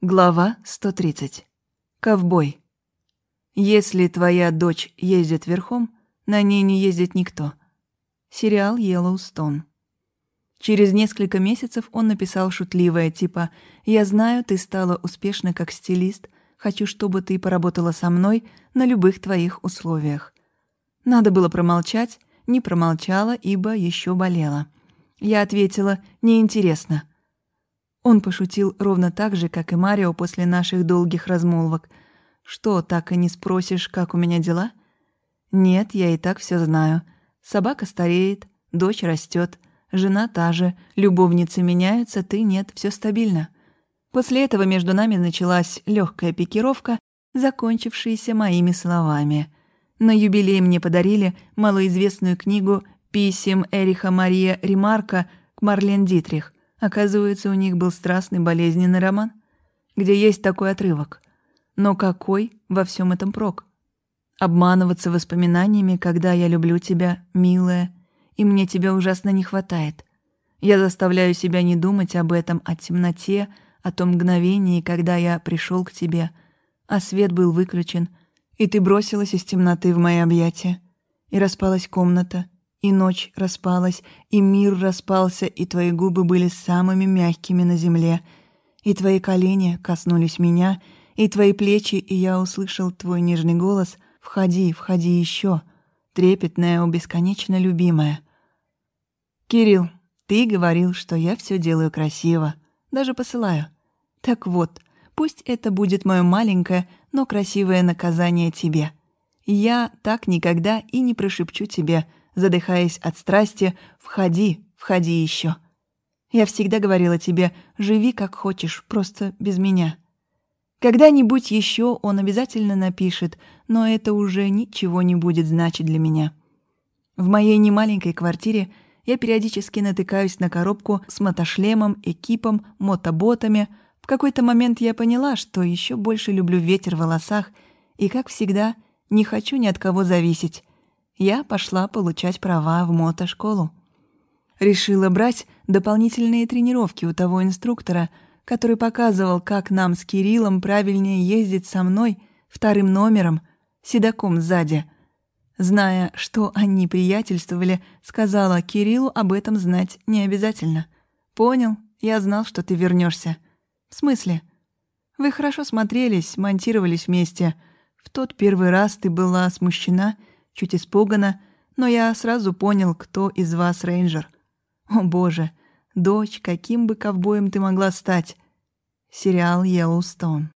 Глава 130. Ковбой. Если твоя дочь ездит верхом, на ней не ездит никто. Сериал «Йеллоустон». Через несколько месяцев он написал шутливое, типа «Я знаю, ты стала успешной как стилист, хочу, чтобы ты поработала со мной на любых твоих условиях». Надо было промолчать, не промолчала, ибо еще болела. Я ответила «Неинтересно». Он пошутил ровно так же, как и Марио после наших долгих размолвок. «Что, так и не спросишь, как у меня дела?» «Нет, я и так все знаю. Собака стареет, дочь растет, жена та же, любовницы меняются, ты нет, все стабильно». После этого между нами началась легкая пикировка, закончившаяся моими словами. На юбилей мне подарили малоизвестную книгу писем Эриха Мария Ремарка к Марлен Дитрих. Оказывается, у них был страстный болезненный роман, где есть такой отрывок. Но какой во всем этом прок? Обманываться воспоминаниями, когда я люблю тебя, милая, и мне тебя ужасно не хватает. Я заставляю себя не думать об этом, о темноте, о том мгновении, когда я пришел к тебе, а свет был выключен, и ты бросилась из темноты в мои объятия, и распалась комната, и ночь распалась, и мир распался, и твои губы были самыми мягкими на земле, и твои колени коснулись меня, и твои плечи, и я услышал твой нежный голос «Входи, входи еще», трепетная, бесконечно любимая. «Кирилл, ты говорил, что я все делаю красиво, даже посылаю. Так вот, пусть это будет мое маленькое, но красивое наказание тебе. Я так никогда и не прошепчу тебе — задыхаясь от страсти, «Входи, входи еще. Я всегда говорила тебе, живи как хочешь, просто без меня. Когда-нибудь еще он обязательно напишет, но это уже ничего не будет значить для меня. В моей немаленькой квартире я периодически натыкаюсь на коробку с мотошлемом, экипом, мотоботами. В какой-то момент я поняла, что еще больше люблю ветер в волосах и, как всегда, не хочу ни от кого зависеть я пошла получать права в мотошколу. Решила брать дополнительные тренировки у того инструктора, который показывал, как нам с Кириллом правильнее ездить со мной вторым номером, седаком сзади. Зная, что они приятельствовали, сказала Кириллу об этом знать не обязательно. «Понял, я знал, что ты вернешься. «В смысле?» «Вы хорошо смотрелись, монтировались вместе. В тот первый раз ты была смущена — чуть испуганно, но я сразу понял, кто из вас рейнджер. О боже, дочь, каким бы ковбоем ты могла стать? Сериал «Йеллоустон».